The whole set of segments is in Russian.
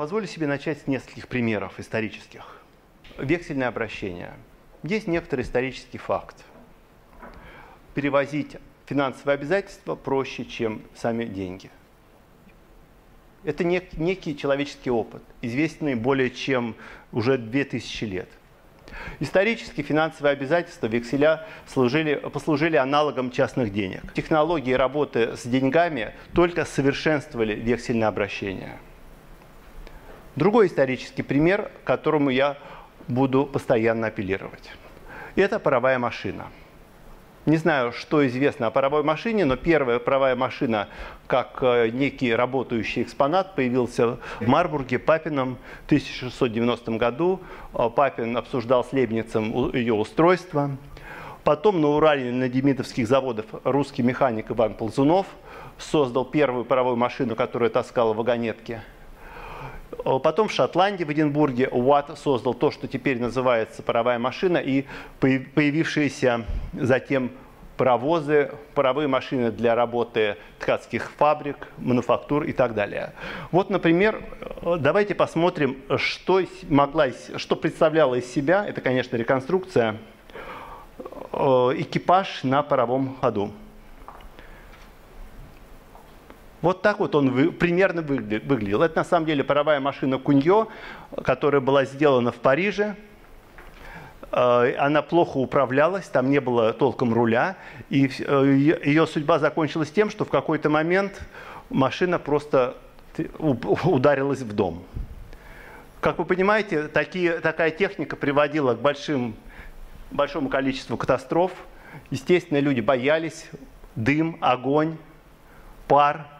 Позволю себе начать с нескольких примеров исторических. Вексельное обращение. Есть некоторый исторический факт. Перевозить финансовые обязательства проще, чем сами деньги. Это нек- некий человеческий опыт, известный более чем уже 2000 лет. Исторически финансовые обязательства векселя служили, послужили аналогом частных денег. Технологии работы с деньгами только совершенствовали вексельное обращение. Другой исторический пример, к которому я буду постоянно апеллировать. Это паровая машина. Не знаю, что известно о паровой машине, но первая паровая машина, как э, некий работающий экспонат, появился в Марбурге Папином в 1690 году. Э, Папин обсуждал с Лебницем ее устройство. Потом на Урале на демидовских заводах русский механик Иван Ползунов создал первую паровую машину, которая таскала вагонетки – потом в Шотландии, в Эдинбурге, Уатт создал то, что теперь называется паровая машина, и появившиеся затем паровозы, паровые машины для работы ткацких фабрик, мануфактур и так далее. Вот, например, э, давайте посмотрим, что, могла, что представляла из себя, это, конечно, реконструкция, э, экипаж на паровом ходу. Вот так вот он вы, примерно выглядел. Это на самом деле паровая машина Куньо, которая была сделана в Париже. Э, она плохо управлялась, там не было толком руля. И э, ее судьба закончилась тем, что в какой-то момент машина просто ударилась в дом. Как вы понимаете, такие, такая техника приводила к большим, большому количеству катастроф. Естественно, люди боялись. Дым, огонь, пар –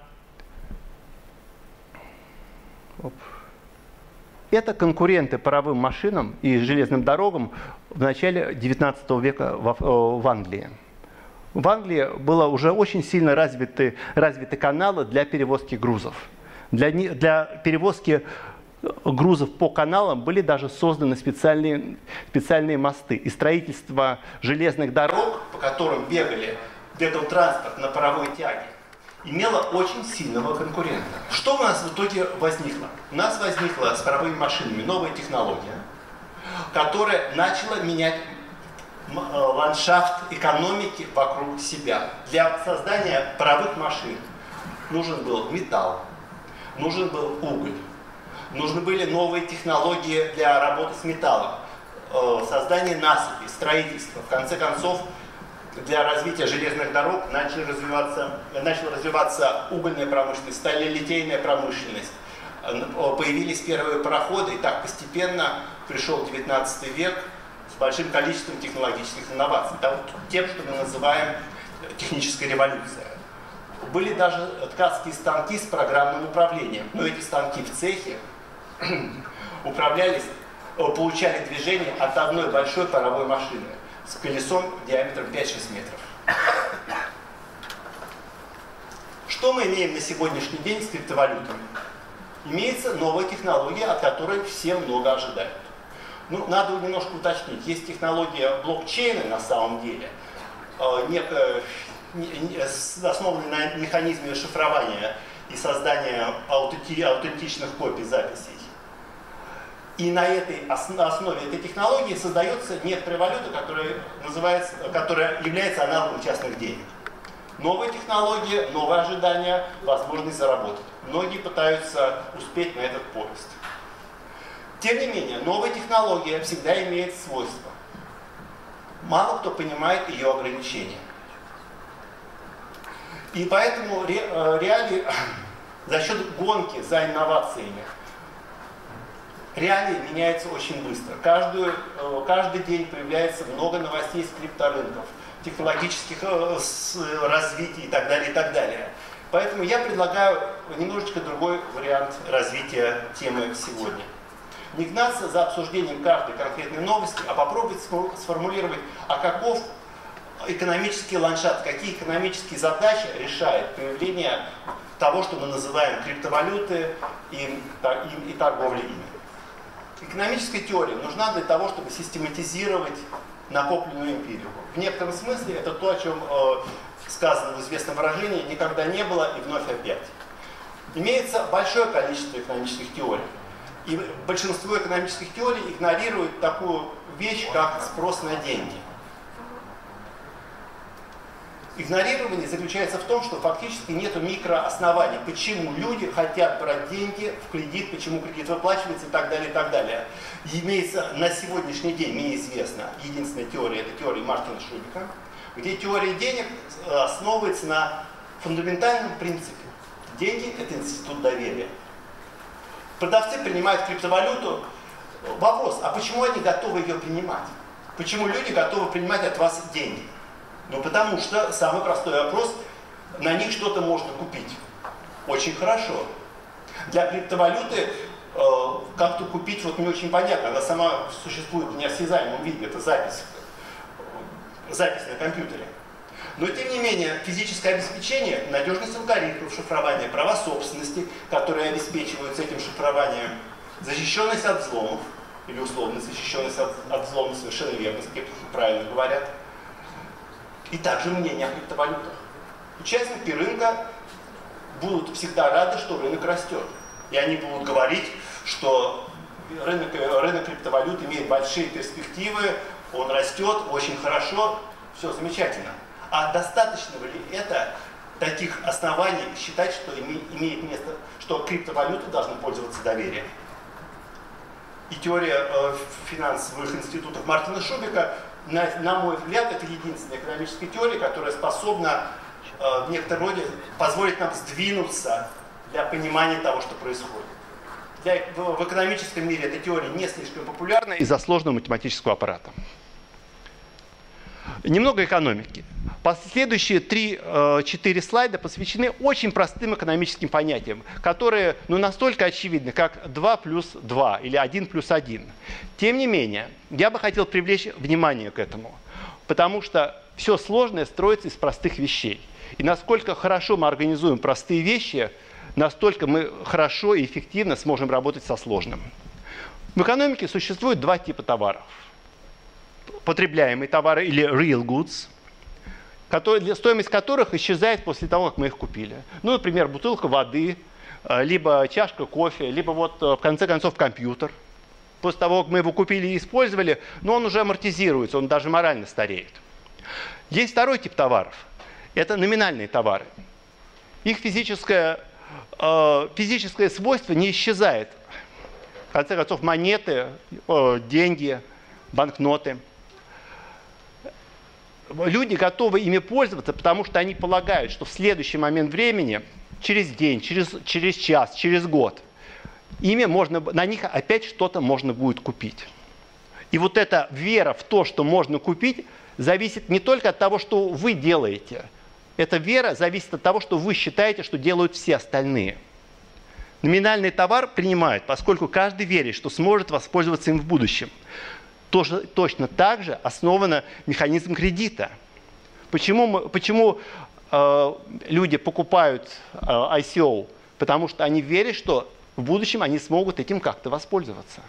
Это конкуренты паровым машинам и железным дорогам в начале XIX века в, э, в Англии. В Англии было уже очень сильно развиты, развиты каналы для перевозки грузов. Для, для перевозки грузов по каналам были даже созданы специальные, специальные мосты. И строительство железных дорог, по которым бегали, бегал транспорт на паровой тяге, имела очень сильного конкурента. Что у нас в итоге возникло? У нас возникла с паровыми машинами новая технология, которая начала менять э, ландшафт экономики вокруг себя. Для создания паровых машин нужен был металл, нужен был уголь, нужны были новые технологии для работы с металлом, э, создание насыпи, строительство. В конце концов, для развития железных дорог начали развиваться, начала развиваться угольная промышленность, сталелитейная промышленность. Появились первые пароходы, и так постепенно пришел 19 век с большим количеством технологических инноваций. Да, вот тем, что мы называем технической революцией. Были даже ткацкие станки с программным управлением. Но эти станки в цехе управлялись, получали движение от одной большой паровой машины с колесом диаметром 5-6 метров. Что мы имеем на сегодняшний день с криптовалютами? Имеется новая технология, от которой все много ожидают. Ну, надо немножко уточнить. Есть технология блокчейна на самом деле, э, некая, основанная на механизме шифрования и создания аутентичных копий записей. И на этой основе этой технологии создается некоторая валюта, которая, называется, которая является аналогом частных денег. Новая технология, новые ожидания, возможность заработать. Многие пытаются успеть на этот поезд. Тем не менее, новая технология всегда имеет свойства. Мало кто понимает ее ограничения. И поэтому э, реалии за счет гонки за инновациями реалии меняются очень быстро. Каждую, э, каждый день появляется много новостей с крипторынков, технологических э, развитий и так далее, и так далее. Поэтому я предлагаю немножечко другой вариант развития темы сегодня. Не гнаться за обсуждением каждой конкретной новости, а попробовать сформулировать, а каков экономический ландшафт, какие экономические задачи решает появление того, что мы называем криптовалюты и, и, и торговля ими. Экономическая теория нужна для того, чтобы систематизировать накопленную эмпирику. В некотором смысле это то, о чем э, сказано в известном выражении «никогда не было и вновь опять». Имеется большое количество экономических теорий. И большинство экономических теорий игнорирует такую вещь, как спрос на деньги. Игнорирование заключается в том, что фактически нет микрооснований, почему люди хотят брать деньги в кредит, почему кредит выплачивается и так далее, и так далее. Имеется на сегодняшний день, мне известно, единственная теория, это теория Мартина Шубика, где теория денег э, основывается на фундаментальном принципе. Деньги – это институт доверия. Продавцы принимают криптовалюту. Вопрос, а почему они готовы ее принимать? Почему люди готовы принимать от вас деньги? Ну потому что самый простой вопрос, на них что-то можно купить. Очень хорошо. Для криптовалюты э, как-то купить вот не очень понятно. Она сама существует в неосязаемом виде, это запись, запись на компьютере. Но тем не менее, физическое обеспечение, надежность алгоритмов шифрования, права собственности, которые обеспечиваются этим шифрованием, защищенность от взломов, или условно защищенность от, от взломов, совершенно верно, скептики правильно говорят, и также мнение о криптовалютах. Участники рынка будут всегда рады, что рынок растет. И они будут говорить, что рынок, рынок криптовалют имеет большие перспективы, он растет очень хорошо, все замечательно. А достаточно ли это таких оснований считать, что имеет место, что криптовалюты должны пользоваться доверием? И теория э, финансовых институтов Мартина Шубика на, на мой взгляд, это единственная экономическая теория, которая способна э, в некотором роде позволить нам сдвинуться для понимания того, что происходит. Для, в, в экономическом мире эта теория не слишком популярна из-за сложного математического аппарата. Немного экономики. Последующие 3-4 э, слайда посвящены очень простым экономическим понятиям, которые ну, настолько очевидны, как 2 плюс 2 или 1 плюс 1. Тем не менее, я бы хотел привлечь внимание к этому, потому что все сложное строится из простых вещей. И насколько хорошо мы организуем простые вещи, настолько мы хорошо и эффективно сможем работать со сложным. В экономике существует два типа товаров – потребляемые товары или real goods, которые, стоимость которых исчезает после того, как мы их купили. Ну, например, бутылка воды, э, либо чашка кофе, либо вот э, в конце концов компьютер. После того, как мы его купили и использовали, но он уже амортизируется, он даже морально стареет. Есть второй тип товаров. Это номинальные товары. Их физическое, э, физическое свойство не исчезает. В конце концов, монеты, деньги, банкноты – люди готовы ими пользоваться, потому что они полагают, что в следующий момент времени, через день, через, через час, через год, ими можно, на них опять что-то можно будет купить. И вот эта вера в то, что можно купить, зависит не только от того, что вы делаете. Эта вера зависит от того, что вы считаете, что делают все остальные. Номинальный товар принимают, поскольку каждый верит, что сможет воспользоваться им в будущем тоже, точно так же основан механизм кредита. Почему, мы, почему э, люди покупают э, ICO? Потому что они верят, что в будущем они смогут этим как-то воспользоваться.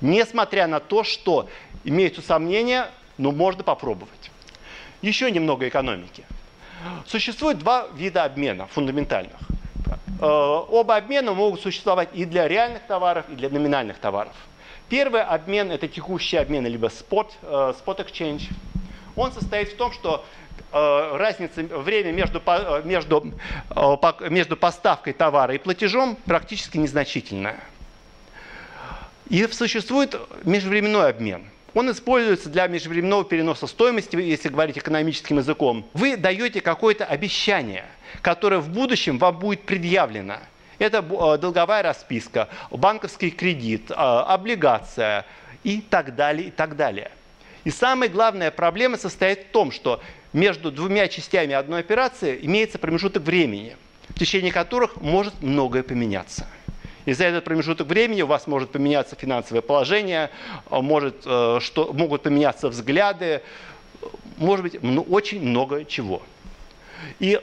Несмотря на то, что имеются сомнения, но можно попробовать. Еще немного экономики. Существует два вида обмена фундаментальных. Э, оба обмена могут существовать и для реальных товаров, и для номинальных товаров. Первый обмен – это текущий обмен, либо spot, spot exchange. Он состоит в том, что uh, разница, время между, uh, между, между поставкой товара и платежом практически незначительная. И существует межвременной обмен. Он используется для межвременного переноса стоимости, если говорить экономическим языком. Вы даете какое-то обещание, которое в будущем вам будет предъявлено – это э, долговая расписка, банковский кредит, э, облигация и так далее, и так далее. И самая главная проблема состоит в том, что между двумя частями одной операции имеется промежуток времени, в течение которых может многое поменяться. И за этот промежуток времени у вас может поменяться финансовое положение, э, может, что, могут поменяться взгляды, может быть, очень много чего. И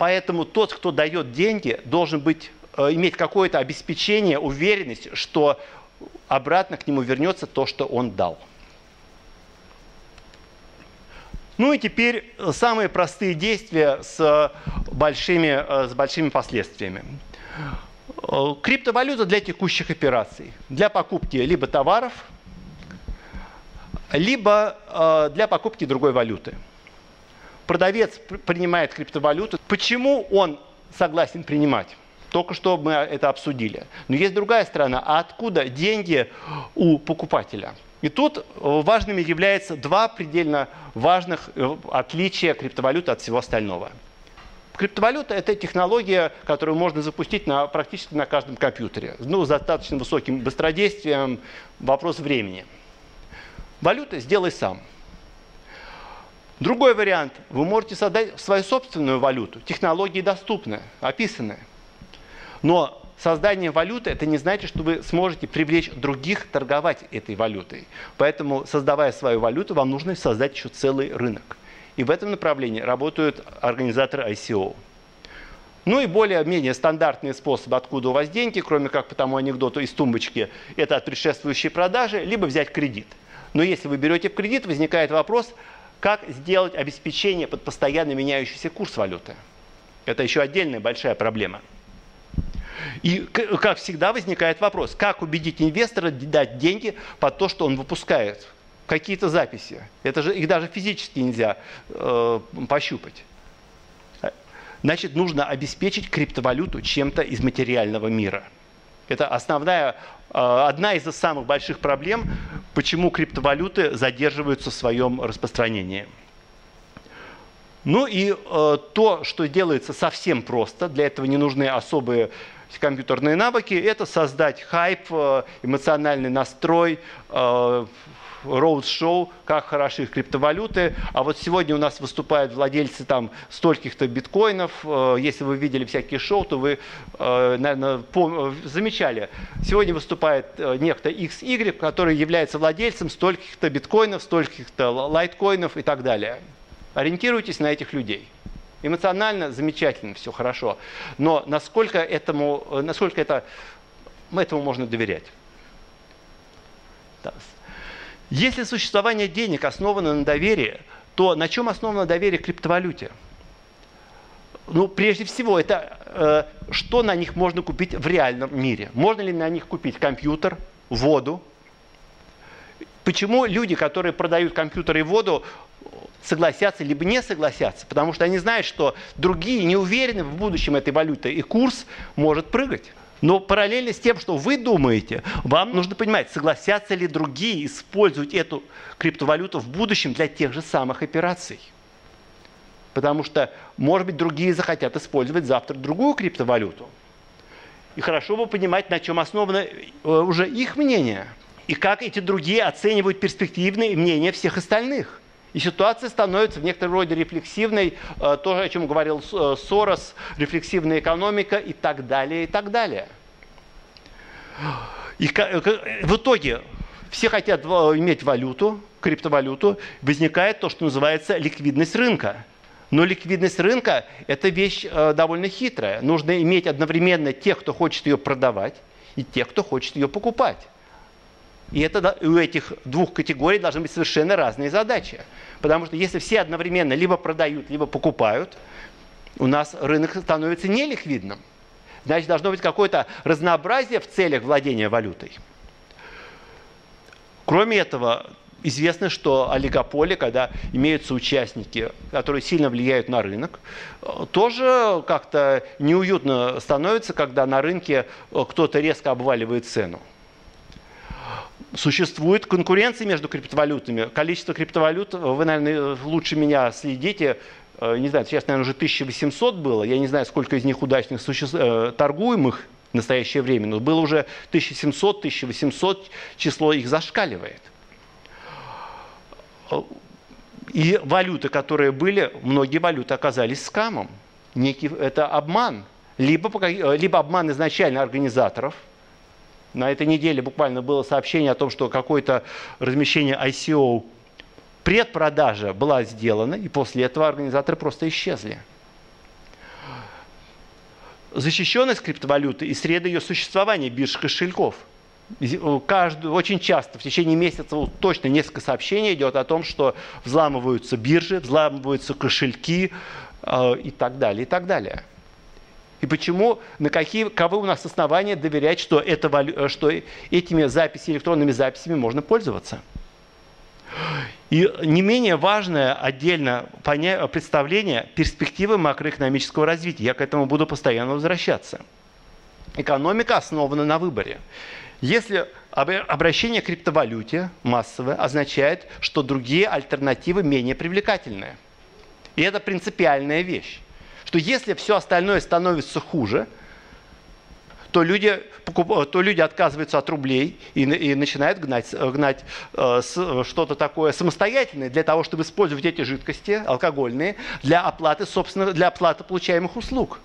Поэтому тот, кто дает деньги, должен быть, э, иметь какое-то обеспечение, уверенность, что обратно к нему вернется то, что он дал. Ну и теперь самые простые действия с большими, э, с большими последствиями. Э, криптовалюта для текущих операций, для покупки либо товаров, либо э, для покупки другой валюты. Продавец принимает криптовалюту. Почему он согласен принимать? Только что мы это обсудили. Но есть другая сторона. А откуда деньги у покупателя? И тут важными являются два предельно важных отличия криптовалюты от всего остального. Криптовалюта – это технология, которую можно запустить на, практически на каждом компьютере. Ну, с достаточно высоким быстродействием, вопрос времени. Валюта сделай сам. Другой вариант. Вы можете создать свою собственную валюту. Технологии доступны, описаны. Но создание валюты – это не значит, что вы сможете привлечь других торговать этой валютой. Поэтому, создавая свою валюту, вам нужно создать еще целый рынок. И в этом направлении работают организаторы ICO. Ну и более-менее стандартные способы, откуда у вас деньги, кроме как по тому анекдоту из тумбочки, это от предшествующей продажи, либо взять кредит. Но если вы берете в кредит, возникает вопрос, как сделать обеспечение под постоянно меняющийся курс валюты. Это еще отдельная большая проблема. И, как всегда, возникает вопрос, как убедить инвестора дать деньги под то, что он выпускает какие-то записи. Это же их даже физически нельзя э, пощупать. Значит, нужно обеспечить криптовалюту чем-то из материального мира. Это основная, одна из самых больших проблем, почему криптовалюты задерживаются в своем распространении. Ну и э, то, что делается совсем просто, для этого не нужны особые компьютерные навыки, это создать хайп, э, эмоциональный настрой, э, роуд-шоу, как хороши криптовалюты. А вот сегодня у нас выступают владельцы там стольких-то биткоинов. Э, если вы видели всякие шоу, то вы, э, наверное, замечали. Сегодня выступает э, некто XY, который является владельцем стольких-то биткоинов, стольких-то лайткоинов и так далее. Ориентируйтесь на этих людей. Эмоционально замечательно, все хорошо. Но насколько, этому, насколько это, этому можно доверять? Если существование денег основано на доверии, то на чем основано доверие к криптовалюте? Ну, прежде всего, это э, что на них можно купить в реальном мире? Можно ли на них купить компьютер, воду? Почему люди, которые продают компьютер и воду, согласятся либо не согласятся? Потому что они знают, что другие не уверены в будущем этой валюты, и курс может прыгать. Но параллельно с тем, что вы думаете, вам нужно понимать, согласятся ли другие использовать эту криптовалюту в будущем для тех же самых операций. Потому что, может быть, другие захотят использовать завтра другую криптовалюту. И хорошо бы понимать, на чем основано э, уже их мнение. И как эти другие оценивают перспективные мнения всех остальных. И ситуация становится в некотором роде рефлексивной, э, то, о чем говорил э, Сорос, рефлексивная экономика и так далее, и так далее. И э, в итоге все хотят иметь валюту, криптовалюту, возникает то, что называется ликвидность рынка. Но ликвидность рынка – это вещь довольно хитрая. Нужно иметь одновременно тех, кто хочет ее продавать, и тех, кто хочет ее покупать. И это у этих двух категорий должны быть совершенно разные задачи. Потому что если все одновременно либо продают, либо покупают, у нас рынок становится неликвидным. Значит, должно быть какое-то разнообразие в целях владения валютой. Кроме этого, известно, что олигополи, когда имеются участники, которые сильно влияют на рынок, тоже как-то неуютно становится, когда на рынке кто-то резко обваливает цену существует конкуренция между криптовалютами. Количество криптовалют, вы, наверное, лучше меня следите, э, не знаю, сейчас, наверное, уже 1800 было, я не знаю, сколько из них удачных суще... Э, торгуемых в настоящее время, но было уже 1700-1800, число их зашкаливает. И валюты, которые были, многие валюты оказались скамом. Некий, это обман. Либо, либо обман изначально организаторов – на этой неделе буквально было сообщение о том, что какое-то размещение ICO предпродажа была сделана, и после этого организаторы просто исчезли. Защищенность криптовалюты и среды ее существования бирж кошельков. Каждый, очень часто в течение месяца вот, точно несколько сообщений идет о том, что взламываются биржи, взламываются кошельки э, и так далее, и так далее. И почему, на какие, кого у нас основания доверять, что, это, что этими записями, электронными записями можно пользоваться? И не менее важное отдельно представление перспективы макроэкономического развития. Я к этому буду постоянно возвращаться. Экономика основана на выборе. Если обращение к криптовалюте массовое означает, что другие альтернативы менее привлекательные. И это принципиальная вещь. Что если все остальное становится хуже, то люди, то люди отказываются от рублей и, и начинают гнать, гнать э, что-то такое самостоятельное для того, чтобы использовать эти жидкости алкогольные для оплаты, собственно, для оплаты получаемых услуг.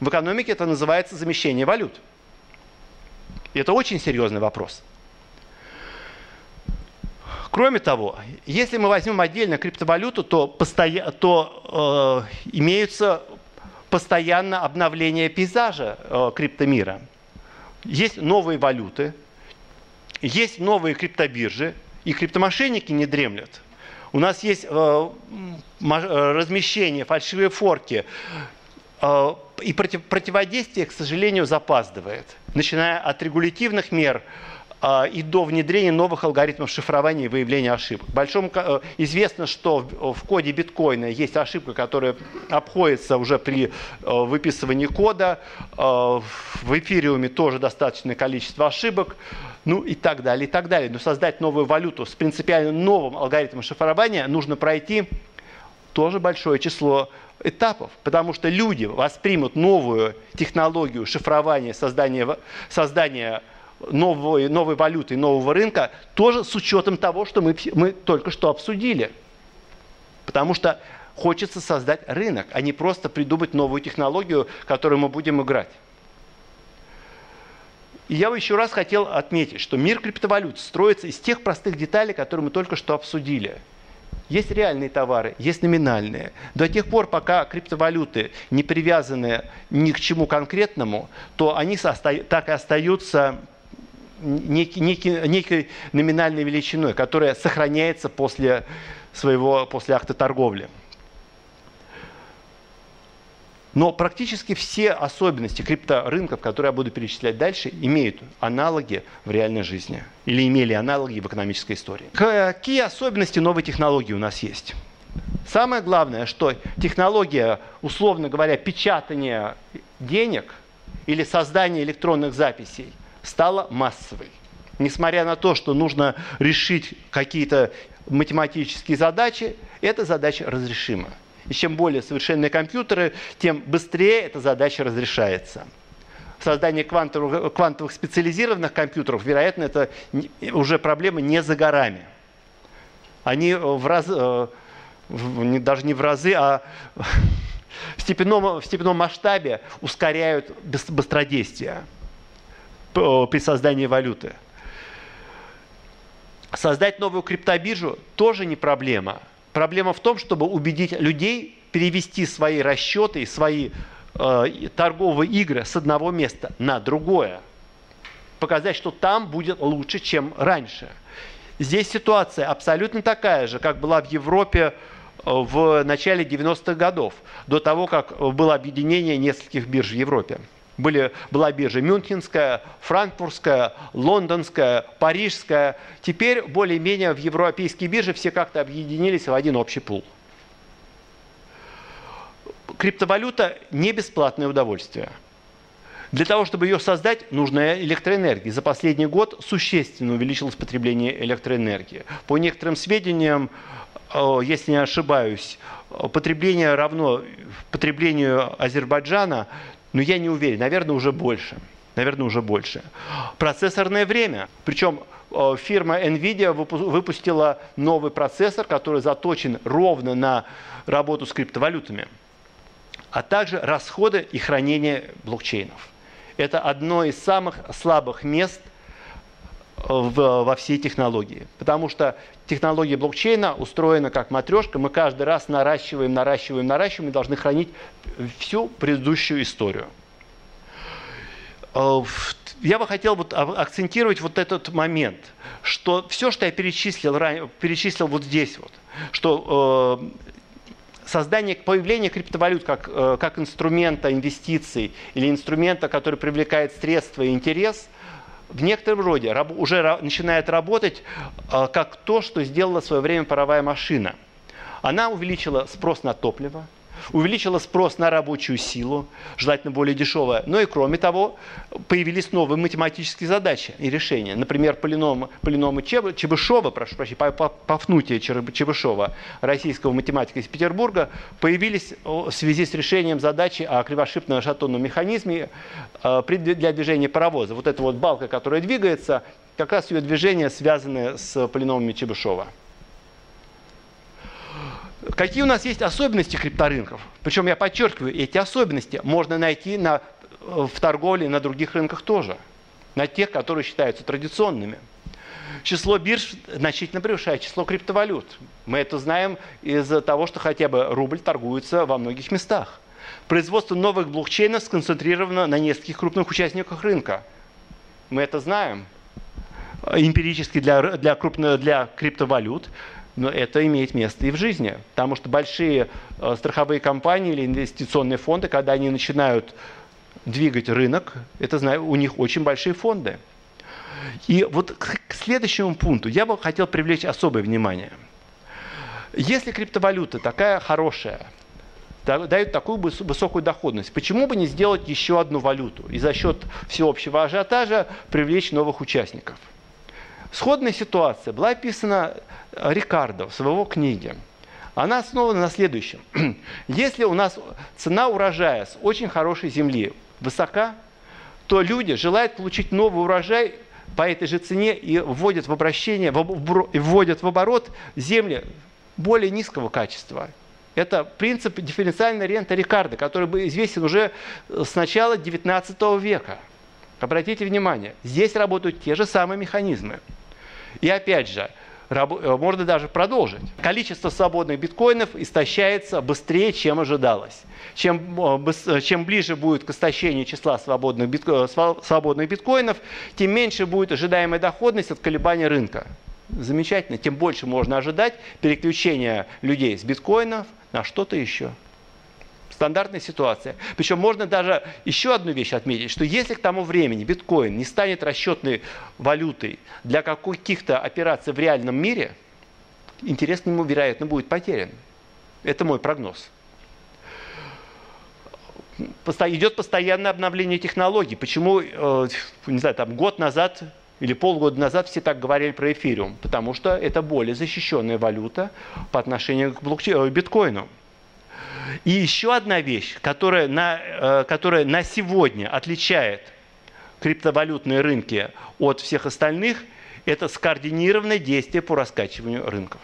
В экономике это называется замещение валют. И это очень серьезный вопрос. Кроме того, если мы возьмем отдельно криптовалюту, то, постоя... то э, имеются постоянно обновление пейзажа э, криптомира. Есть новые валюты, есть новые криптобиржи, и криптомошенники не дремлят. У нас есть э, э размещение, фальшивые форки, э, и против, противодействие, к сожалению, запаздывает. Начиная от регулятивных мер и до внедрения новых алгоритмов шифрования и выявления ошибок. Большому, э, известно, что в, в коде биткоина есть ошибка, которая обходится уже при э, выписывании кода. Э, в эфириуме тоже достаточное количество ошибок. Ну и так далее, и так далее. Но создать новую валюту с принципиально новым алгоритмом шифрования нужно пройти тоже большое число этапов, потому что люди воспримут новую технологию шифрования, создания, создания новой, новой валюты, нового рынка, тоже с учетом того, что мы, мы только что обсудили. Потому что хочется создать рынок, а не просто придумать новую технологию, которую мы будем играть. И я бы еще раз хотел отметить, что мир криптовалют строится из тех простых деталей, которые мы только что обсудили – есть реальные товары, есть номинальные. До тех пор, пока криптовалюты не привязаны ни к чему конкретному, то они так и остаются некий, некий, некой номинальной величиной, которая сохраняется после, своего, после акта торговли. Но практически все особенности крипторынков, которые я буду перечислять дальше, имеют аналоги в реальной жизни или имели аналоги в экономической истории. Какие особенности новой технологии у нас есть? Самое главное, что технология, условно говоря, печатания денег или создания электронных записей стала массовой. Несмотря на то, что нужно решить какие-то математические задачи, эта задача разрешима. И чем более совершенные компьютеры, тем быстрее эта задача разрешается. Создание квантовых, квантовых специализированных компьютеров, вероятно, это уже проблема не за горами. Они в раз, э, даже не в разы, а в степенном, в степенном масштабе ускоряют быстродействие при создании валюты. Создать новую криптобиржу тоже не проблема – Проблема в том, чтобы убедить людей перевести свои расчеты и свои э, торговые игры с одного места на другое. Показать, что там будет лучше, чем раньше. Здесь ситуация абсолютно такая же, как была в Европе э, в начале 90-х годов, до того, как было объединение нескольких бирж в Европе. Были, была биржа Мюнхенская, Франкфуртская, Лондонская, Парижская. Теперь более-менее в европейские биржи все как-то объединились в один общий пул. Криптовалюта не бесплатное удовольствие. Для того, чтобы ее создать, нужна электроэнергия. За последний год существенно увеличилось потребление электроэнергии. По некоторым сведениям, э, если не ошибаюсь, потребление равно потреблению Азербайджана но я не уверен, наверное, уже больше. Наверное, уже больше. Процессорное время. Причем э, фирма NVIDIA выпустила новый процессор, который заточен ровно на работу с криптовалютами, а также расходы и хранение блокчейнов. Это одно из самых слабых мест в, во всей технологии. Потому что технология блокчейна устроена как матрешка. Мы каждый раз наращиваем, наращиваем, наращиваем и должны хранить всю предыдущую историю. Э, я бы хотел вот акцентировать вот этот момент, что все, что я перечислил, перечислил вот здесь вот, что создание, появление криптовалют как, э, как инструмента инвестиций или инструмента, который привлекает средства и интерес, в некотором роде уже начинает работать э, как то, что сделала в свое время паровая машина. Она увеличила спрос на топливо, увеличила спрос на рабочую силу, желательно более дешевая. Но и кроме того, появились новые математические задачи и решения. Например, полиномы, полиномы Чебышева, прошу прощения, Пафнутия Чебышева, российского математика из Петербурга, появились в связи с решением задачи о кривошипно-шатонном механизме э, для движения паровоза. Вот эта вот балка, которая двигается, как раз ее движение связано с полиномами Чебышева. Какие у нас есть особенности крипторынков? Причем я подчеркиваю, эти особенности можно найти на, в торговле на других рынках тоже. На тех, которые считаются традиционными. Число бирж значительно превышает число криптовалют. Мы это знаем из-за того, что хотя бы рубль торгуется во многих местах. Производство новых блокчейнов сконцентрировано на нескольких крупных участниках рынка. Мы это знаем эмпирически для, для, крупно, для криптовалют но это имеет место и в жизни. Потому что большие э, страховые компании или инвестиционные фонды, когда они начинают двигать рынок, это у них очень большие фонды. И вот к следующему пункту я бы хотел привлечь особое внимание. Если криптовалюта такая хорошая, дают такую высокую доходность. Почему бы не сделать еще одну валюту и за счет всеобщего ажиотажа привлечь новых участников? Сходная ситуация была описана Рикардо в своего книге. Она основана на следующем. Если у нас цена урожая с очень хорошей земли высока, то люди желают получить новый урожай по этой же цене и вводят в обращение, вводят в оборот земли более низкого качества. Это принцип дифференциальной ренты Рикардо, который был известен уже с начала XIX века. Обратите внимание, здесь работают те же самые механизмы. И опять же, Э, можно даже продолжить. Количество свободных биткоинов истощается быстрее, чем ожидалось. Чем, э, э, чем ближе будет к истощению числа свободных, битко, свободных биткоинов, тем меньше будет ожидаемая доходность от колебания рынка. Замечательно. Тем больше можно ожидать переключения людей с биткоинов на что-то еще. Стандартная ситуация. Причем можно даже еще одну вещь отметить, что если к тому времени биткоин не станет расчетной валютой для каких-то операций в реальном мире, интерес к нему, вероятно, будет потерян. Это мой прогноз. Идет постоянное обновление технологий. Почему, э, не знаю, там год назад или полгода назад все так говорили про эфириум? Потому что это более защищенная валюта по отношению к блокчейну, биткоину. И еще одна вещь, которая на, э, которая на сегодня отличает криптовалютные рынки от всех остальных, это скоординированное действие по раскачиванию рынков.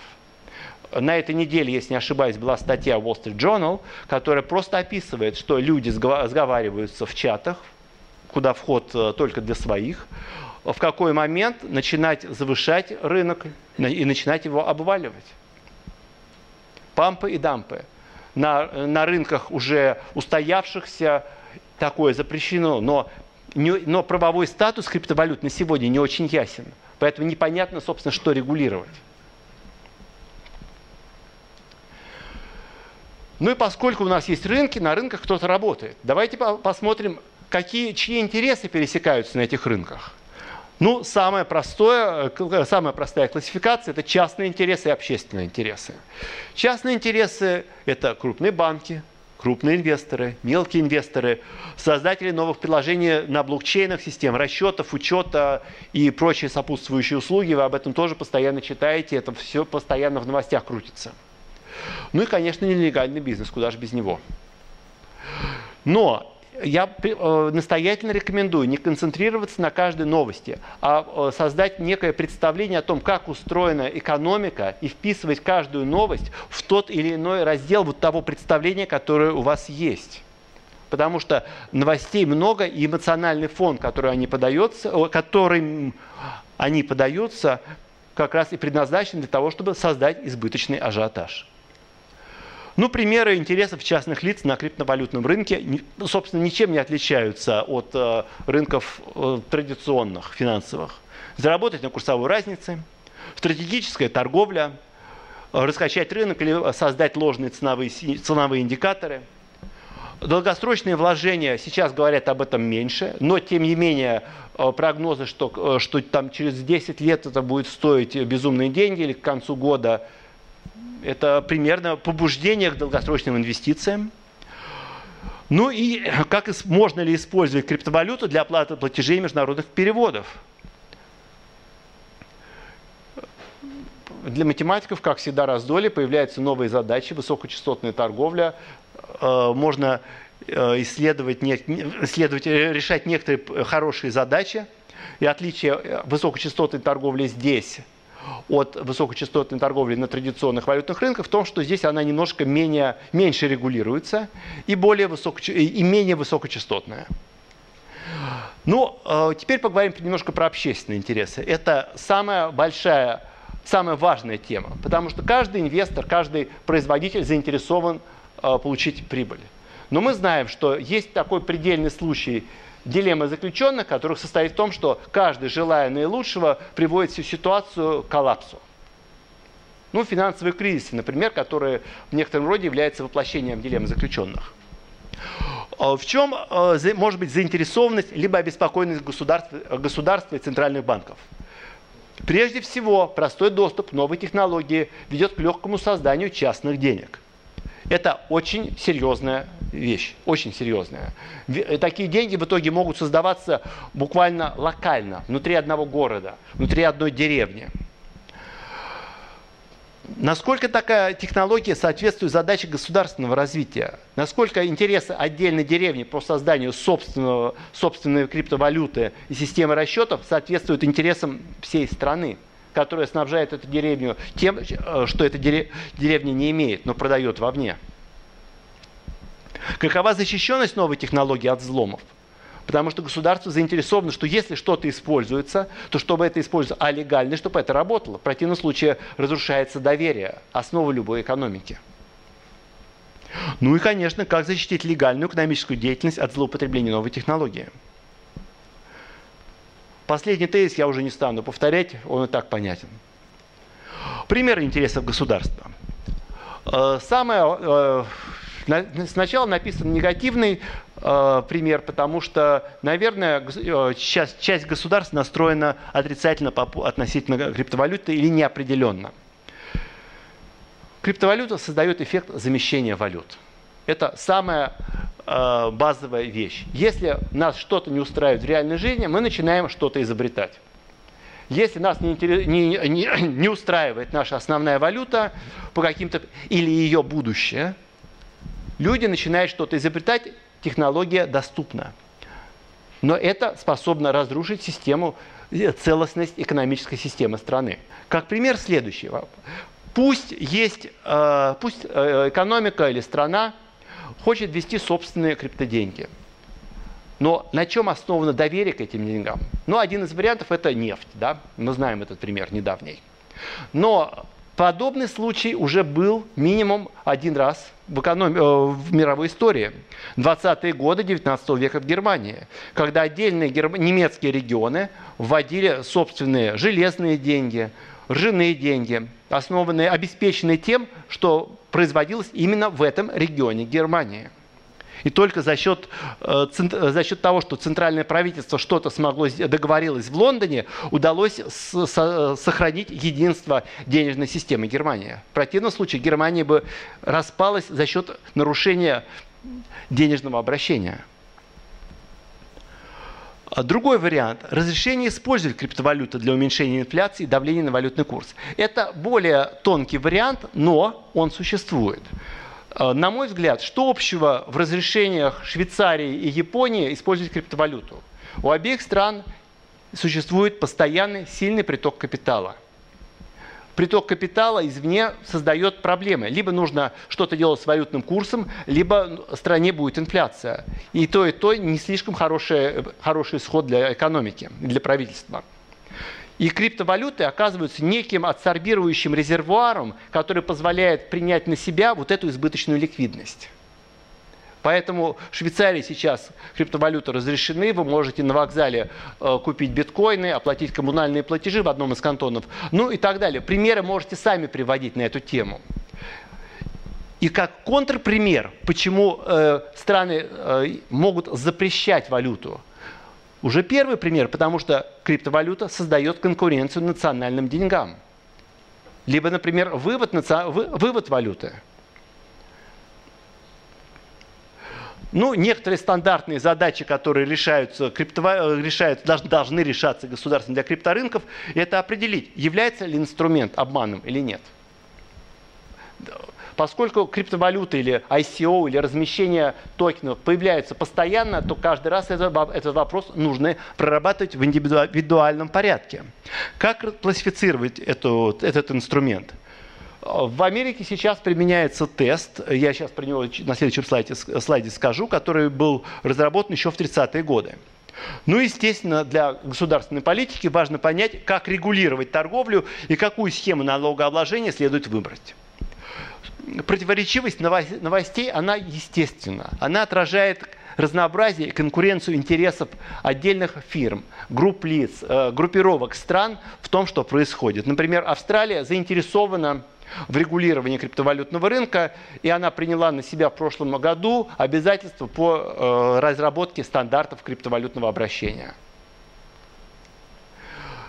На этой неделе, если не ошибаюсь, была статья Wall Street Journal, которая просто описывает, что люди сговариваются в чатах, куда вход э, только для своих, в какой момент начинать завышать рынок и начинать его обваливать. Пампы и дампы на, на рынках уже устоявшихся такое запрещено, но, не, но правовой статус криптовалют на сегодня не очень ясен. Поэтому непонятно, собственно, что регулировать. Ну и поскольку у нас есть рынки, на рынках кто-то работает. Давайте посмотрим, какие, чьи интересы пересекаются на этих рынках. Ну, самое простое, э, самая простая классификация – это частные интересы и общественные интересы. Частные интересы – это крупные банки, крупные инвесторы, мелкие инвесторы, создатели новых приложений на блокчейнах, систем расчетов, учета и прочие сопутствующие услуги. Вы об этом тоже постоянно читаете, это все постоянно в новостях крутится. Ну и, конечно, нелегальный бизнес, куда же без него. Но я э, настоятельно рекомендую не концентрироваться на каждой новости, а э, создать некое представление о том, как устроена экономика и вписывать каждую новость в тот или иной раздел вот того представления, которое у вас есть. Потому что новостей много, и эмоциональный фон, который они подаются, которым они подаются, как раз и предназначен для того, чтобы создать избыточный ажиотаж. Ну, примеры интересов частных лиц на криптовалютном рынке, собственно, ничем не отличаются от э, рынков э, традиционных финансовых. Заработать на курсовой разнице, стратегическая торговля, раскачать рынок или создать ложные ценовые, ценовые индикаторы. Долгосрочные вложения, сейчас говорят об этом меньше, но тем не менее э, прогнозы, что, э, что там через 10 лет это будет стоить безумные деньги или к концу года, это примерно побуждение к долгосрочным инвестициям. Ну и как можно ли использовать криптовалюту для оплаты платежей международных переводов? Для математиков, как всегда, раздолье, появляются новые задачи, высокочастотная торговля, э, можно э, исследовать, исследовать, э, решать некоторые хорошие задачи. И отличие высокочастотной торговли здесь от высокочастотной торговли на традиционных валютных рынках в том, что здесь она немножко менее, меньше регулируется и, более высоко, и менее высокочастотная. Ну, теперь поговорим немножко про общественные интересы. Это самая большая самая важная тема, потому что каждый инвестор, каждый производитель заинтересован э, получить прибыль. Но мы знаем, что есть такой предельный случай дилеммы заключенных, который состоит в том, что каждый, желая наилучшего, приводит всю ситуацию к коллапсу. Ну, финансовые кризисы, например, которые в некотором роде являются воплощением дилеммы заключенных. Э, в чем э, может быть заинтересованность либо обеспокоенность государства, государства и центральных банков? Прежде всего, простой доступ к новой технологии ведет к легкому созданию частных денег. Это очень серьезная вещь, очень серьезная. Э, такие деньги в итоге могут создаваться буквально локально, внутри одного города, внутри одной деревни. Насколько такая технология соответствует задаче государственного развития? Насколько интересы отдельной деревни по созданию собственного, собственной криптовалюты и системы расчетов соответствуют интересам всей страны, которая снабжает эту деревню тем, э, что эта деревня не имеет, но продает вовне? Какова защищенность новой технологии от взломов? Потому что государство заинтересовано, что если что-то используется, то чтобы это использовалось, а легально, чтобы это работало. В противном случае разрушается доверие, основа любой экономики. Ну и, конечно, как защитить легальную экономическую деятельность от злоупотребления новой технологии. Последний тезис я уже не стану повторять, он и так понятен. Примеры интересов государства. Э, самое э, Сначала написан негативный э, пример, потому что, наверное, э, сейчас часть государств настроена отрицательно относительно криптовалюты или неопределенно. Криптовалюта создает эффект замещения валют. Это самая э, базовая вещь. Если нас что-то не устраивает в реальной жизни, мы начинаем что-то изобретать. Если нас не, не, не, не устраивает наша основная валюта по каким-то или ее будущее – Люди начинают что-то изобретать, технология доступна. Но это способно разрушить систему, э, целостность экономической системы страны. Как пример следующий. Пусть есть, э, пусть э, экономика или страна хочет ввести собственные криптоденьги. Но на чем основано доверие к этим деньгам? Ну, один из вариантов – это нефть. Да? Мы знаем этот пример недавний. Но Подобный случай уже был минимум один раз в, эконом... Э, в мировой истории. 20-е годы 19 века в Германии, когда отдельные гер... немецкие регионы вводили собственные железные деньги, ржаные деньги, основанные, обеспеченные тем, что производилось именно в этом регионе Германии. И только за счет, э, за счет того, что центральное правительство что-то смогло, договорилось в Лондоне, удалось сохранить единство денежной системы Германии. В противном случае Германия бы распалась за счет нарушения денежного обращения. А другой вариант – разрешение использовать криптовалюту для уменьшения инфляции и давления на валютный курс. Это более тонкий вариант, но он существует. Э, на мой взгляд, что общего в разрешениях Швейцарии и Японии использовать криптовалюту? У обеих стран существует постоянный сильный приток капитала. Приток капитала извне создает проблемы. Либо нужно что-то делать с валютным курсом, либо в стране будет инфляция. И то, и то не слишком хороший, хороший исход для экономики, для правительства. И криптовалюты оказываются неким адсорбирующим резервуаром, который позволяет принять на себя вот эту избыточную ликвидность. Поэтому в Швейцарии сейчас криптовалюты разрешены, вы можете на вокзале э, купить биткоины, оплатить коммунальные платежи в одном из кантонов, ну и так далее. Примеры можете сами приводить на эту тему. И как контрпример, почему э, страны э, могут запрещать валюту, уже первый пример, потому что криптовалюта создает конкуренцию национальным деньгам. Либо, например, вывод, вывод валюты. Ну, некоторые стандартные задачи, которые решаются, криптово... решаются должны решаться государством для крипторынков, это определить, является ли инструмент обманом или нет. Поскольку криптовалюта или ICO или размещение токенов появляются постоянно, то каждый раз этот, вопрос нужно прорабатывать в индивидуальном порядке. Как классифицировать эту, этот инструмент? В Америке сейчас применяется тест, я сейчас про него на следующем слайде, слайде скажу, который был разработан еще в 30-е годы. Ну, естественно, для государственной политики важно понять, как регулировать торговлю и какую схему налогообложения следует выбрать противоречивость новостей, она естественна. Она отражает разнообразие и конкуренцию интересов отдельных фирм, групп лиц, э, группировок стран в том, что происходит. Например, Австралия заинтересована в регулировании криптовалютного рынка, и она приняла на себя в прошлом году обязательства по э, разработке стандартов криптовалютного обращения.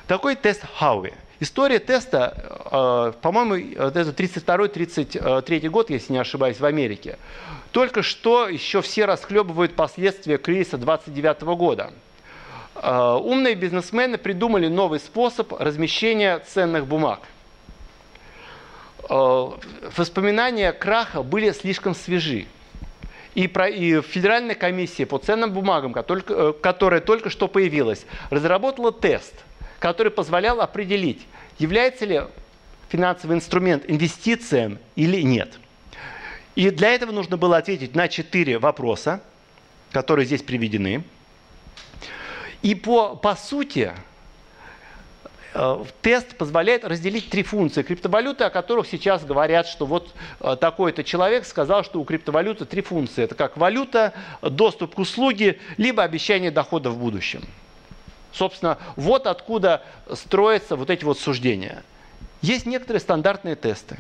Такой тест Хауи – История теста, э, по-моему, это 32-33 год, если не ошибаюсь, в Америке. Только что еще все расхлебывают последствия кризиса 29 года. Э, умные бизнесмены придумали новый способ размещения ценных бумаг. Э, воспоминания краха были слишком свежи. И, про, и Федеральная комиссия по ценным бумагам, которая, которая только что появилась, разработала тест – который позволял определить, является ли финансовый инструмент инвестицием или нет. И для этого нужно было ответить на четыре вопроса, которые здесь приведены. И по, по сути, э, тест позволяет разделить три функции криптовалюты, о которых сейчас говорят, что вот э, такой-то человек сказал, что у криптовалюты три функции. Это как валюта, доступ к услуге, либо обещание дохода в будущем. Собственно, вот откуда строятся вот эти вот суждения. Есть некоторые стандартные тесты.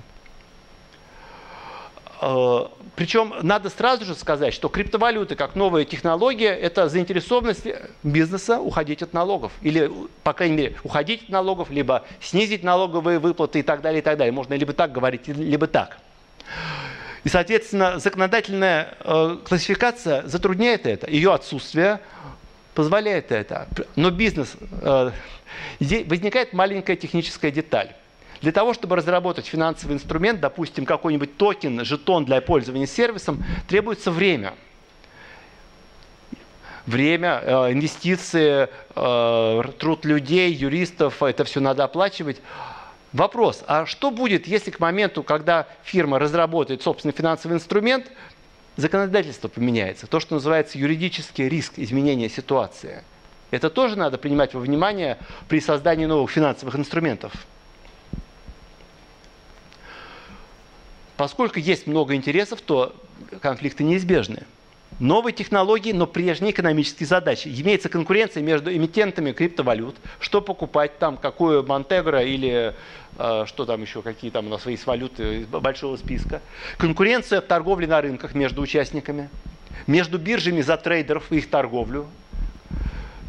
Э, Причем надо сразу же сказать, что криптовалюты как новая технология – это заинтересованность бизнеса уходить от налогов. Или, по крайней мере, уходить от налогов, либо снизить налоговые выплаты и так далее, и так далее. Можно либо так говорить, либо так. И, соответственно, законодательная э, классификация затрудняет это. Ее отсутствие позволяет это. Но бизнес, э, возникает маленькая техническая деталь. Для того, чтобы разработать финансовый инструмент, допустим, какой-нибудь токен, жетон для пользования сервисом, требуется время. Время, э, инвестиции, э, труд людей, юристов, это все надо оплачивать. Вопрос, а что будет, если к моменту, когда фирма разработает собственный финансовый инструмент, законодательство поменяется, то, что называется юридический риск изменения ситуации. Это тоже надо принимать во внимание при создании новых финансовых инструментов. Поскольку есть много интересов, то конфликты неизбежны новые технологии, но прежние экономические задачи. Имеется конкуренция между эмитентами криптовалют, что покупать там, какую Монтегро или э, что там еще, какие там у нас есть валюты большого списка. Конкуренция в торговле на рынках между участниками, между биржами за трейдеров и их торговлю.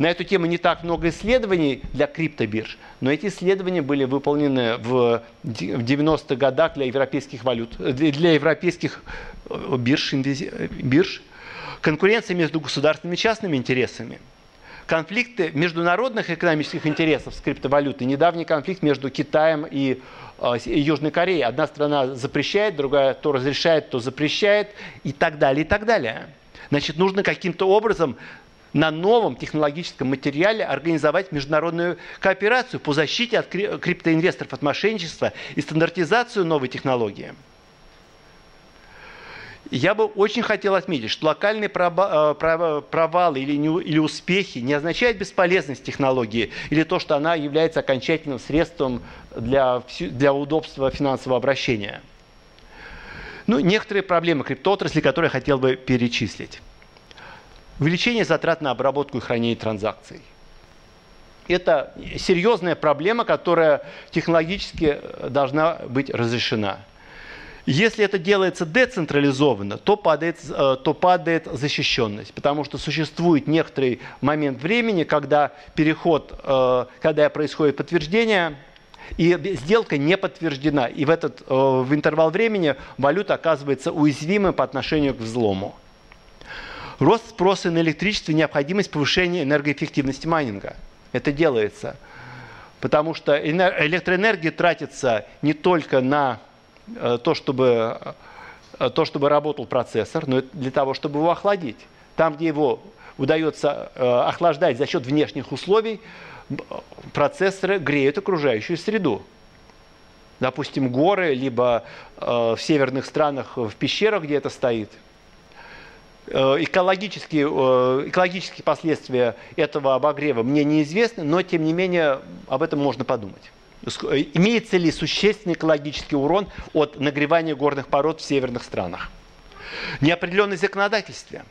На эту тему не так много исследований для криптобирж, но эти исследования были выполнены в 90-х годах для европейских валют, для европейских э, бирж, бирж конкуренция между государственными и частными интересами, конфликты международных экономических интересов с криптовалютой, недавний конфликт между Китаем и э, Южной Кореей. Одна страна запрещает, другая то разрешает, то запрещает и так далее, и так далее. Значит, нужно каким-то образом на новом технологическом материале организовать международную кооперацию по защите от криптоинвесторов от мошенничества и стандартизацию новой технологии. Я бы очень хотел отметить, что локальные э, провалы или, успехи не означают бесполезность технологии или то, что она является окончательным средством для, для удобства финансового обращения. Ну, некоторые проблемы криптоотрасли, которые я хотел бы перечислить. Увеличение затрат на обработку и хранение транзакций. Это серьезная проблема, которая технологически должна быть разрешена. Если это делается децентрализованно, то падает, э, то падает защищенность, потому что существует некоторый момент времени, когда переход, э, когда происходит подтверждение, и сделка не подтверждена. И в этот э, в интервал времени валюта оказывается уязвимой по отношению к взлому. Рост спроса на электричество и необходимость повышения энергоэффективности майнинга. Это делается. Потому что электроэнергия тратится не только на Э, то, чтобы, э, то, чтобы работал процессор, но для того, чтобы его охладить. Там, где его удается э, охлаждать за счет внешних условий, процессоры греют окружающую среду. Допустим, горы, либо в северных странах в пещерах, где это стоит. Экологические, экологические последствия этого обогрева мне неизвестны, но тем не менее об этом можно подумать. Э, имеется ли существенный экологический урон от нагревания горных пород в северных странах. Неопределенность законодательства.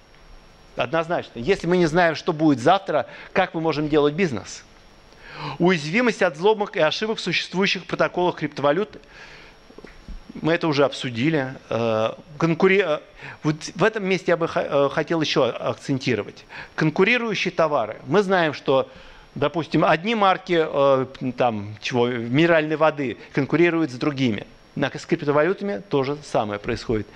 Однозначно. Если мы не знаем, что будет завтра, как мы можем делать бизнес? Уязвимость от взломок и ошибок в существующих протоколах криптовалют. Мы это уже обсудили. Э, конкури... Э, вот в этом месте я бы хотел еще акцентировать. Конкурирующие товары. Мы знаем, что допустим, одни марки э, там, чего, минеральной воды конкурируют с другими. С криптовалютами то же самое происходит.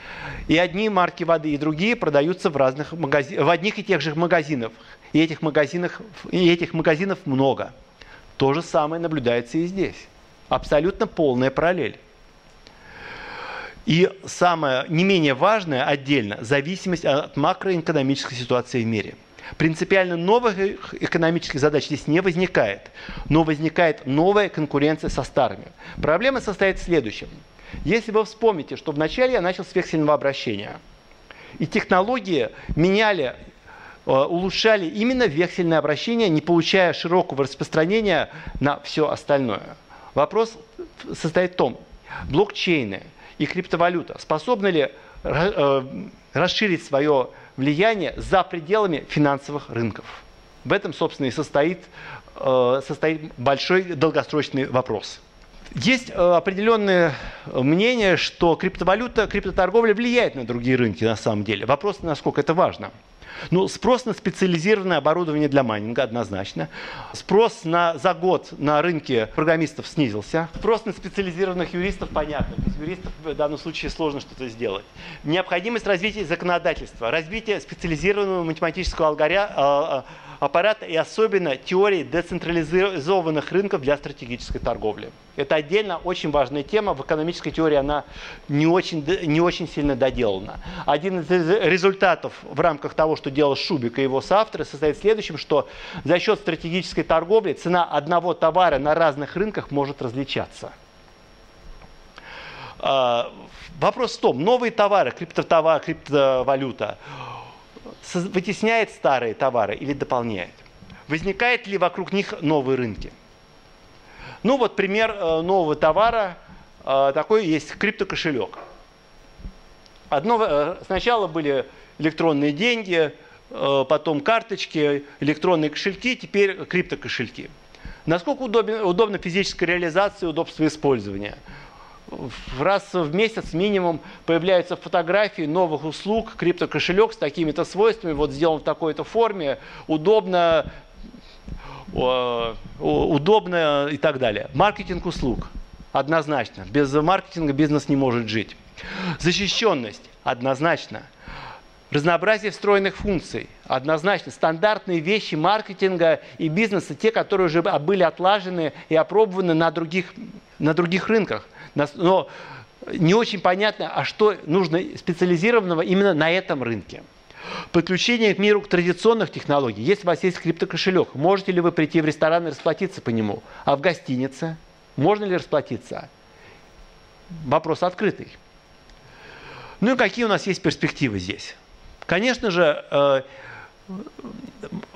И одни марки воды, и другие продаются в, разных магази... в одних и тех же магазинах. И этих, магазинах... и этих магазинов много. То же самое наблюдается и здесь. Абсолютно полная параллель. И самое не менее важное отдельно – зависимость от макроэкономической ситуации в мире – Принципиально новых экономических задач здесь не возникает, но возникает новая конкуренция со старыми. Проблема состоит в следующем. Если вы вспомните, что вначале я начал с вексельного обращения, и технологии меняли, э, улучшали именно вексельное обращение, не получая широкого распространения на все остальное. Вопрос состоит в том, блокчейны и криптовалюта способны ли э, расширить свое влияние за пределами финансовых рынков. В этом, собственно, и состоит, э, состоит большой долгосрочный вопрос. Есть э, определенное мнение, что криптовалюта, криптоторговля влияет на другие рынки на самом деле. Вопрос, насколько это важно. Ну, спрос на специализированное оборудование для майнинга однозначно. Спрос на, за год на рынке программистов снизился. Спрос на специализированных юристов понятно. Без юристов в данном случае сложно что-то сделать. Необходимость развития законодательства, развитие специализированного математического алгоритма, а, аппарата и особенно теории децентрализованных рынков для стратегической торговли. Это отдельно очень важная тема. В экономической теории она не очень, не очень сильно доделана. Один из результатов в рамках того, что делал Шубик и его соавторы, состоит в следующем, что за счет стратегической торговли цена одного товара на разных рынках может различаться. А, вопрос в том, новые товары, криптотовар, криптовалюта, вытесняет старые товары или дополняет? Возникает ли вокруг них новые рынки? Ну вот пример э, нового товара, э, такой есть криптокошелек. Одно, э, сначала были электронные деньги, потом карточки, электронные кошельки, теперь криптокошельки. Насколько удобна, удобна физическая реализация, удобство использования? Раз в месяц минимум появляются фотографии новых услуг, криптокошелек с такими-то свойствами, вот сделан в такой-то форме, удобно, удобно и так далее. Маркетинг услуг. Однозначно. Без маркетинга бизнес не может жить. Защищенность. Однозначно. Разнообразие встроенных функций. Однозначно. Стандартные вещи маркетинга и бизнеса, те, которые уже были отлажены и опробованы на других, на других рынках. Но не очень понятно, а что нужно специализированного именно на этом рынке. Подключение к миру традиционных технологий. Если у вас есть криптокошелек, можете ли вы прийти в ресторан и расплатиться по нему? А в гостинице? Можно ли расплатиться? Вопрос открытый. Ну и какие у нас есть перспективы здесь? Конечно же, э,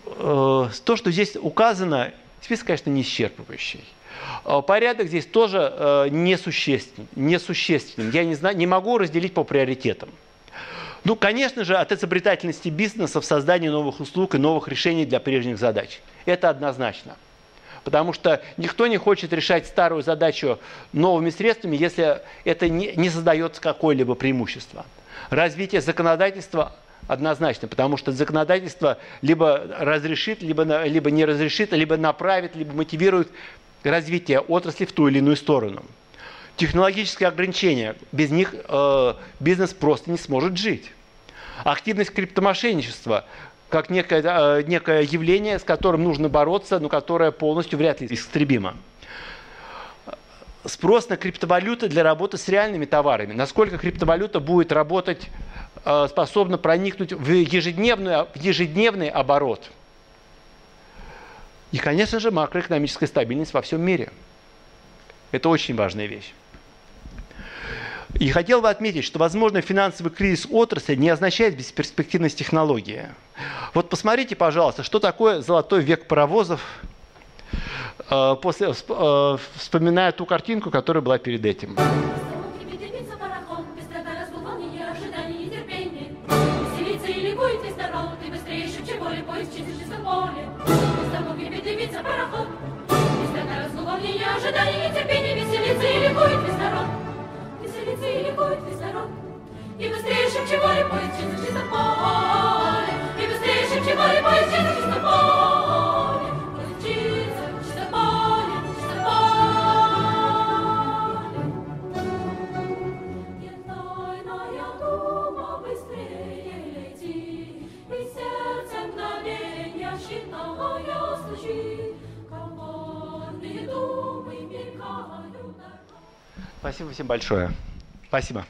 э, то, что здесь указано, список, конечно, не исчерпывающий. Э, порядок здесь тоже э, несущественен, несущественен. Я не, знаю, не могу разделить по приоритетам. Ну, конечно же, от изобретательности бизнеса в создании новых услуг и новых решений для прежних задач. Это однозначно. Потому что никто не хочет решать старую задачу новыми средствами, если это не, не создает какое-либо преимущество. Развитие законодательства однозначно, потому что законодательство либо разрешит, либо, либо не разрешит, либо направит, либо мотивирует развитие отрасли в ту или иную сторону. Технологические ограничения, без них э, бизнес просто не сможет жить. Активность криптомошенничества как некое, э, некое явление, с которым нужно бороться, но которое полностью вряд ли истребимо. Спрос на криптовалюты для работы с реальными товарами. Насколько криптовалюта будет работать, э, способна проникнуть в, ежедневную, в ежедневный оборот. И, конечно же, макроэкономическая стабильность во всем мире. Это очень важная вещь. И хотел бы отметить, что, возможно, финансовый кризис отрасли не означает бесперспективность технологии. Вот посмотрите, пожалуйста, что такое золотой век паровозов, э, после, э, вспоминая ту картинку, которая была перед этим. Шепчевали поезд через чисто поле, и быстрее поезд через чисто поле. Поезд чисто поле, чисто поле. И тайная дума быстрее лети, и сердце мгновенья считая стучит. Коварные думы мелькают. Спасибо всем большое. Спасибо.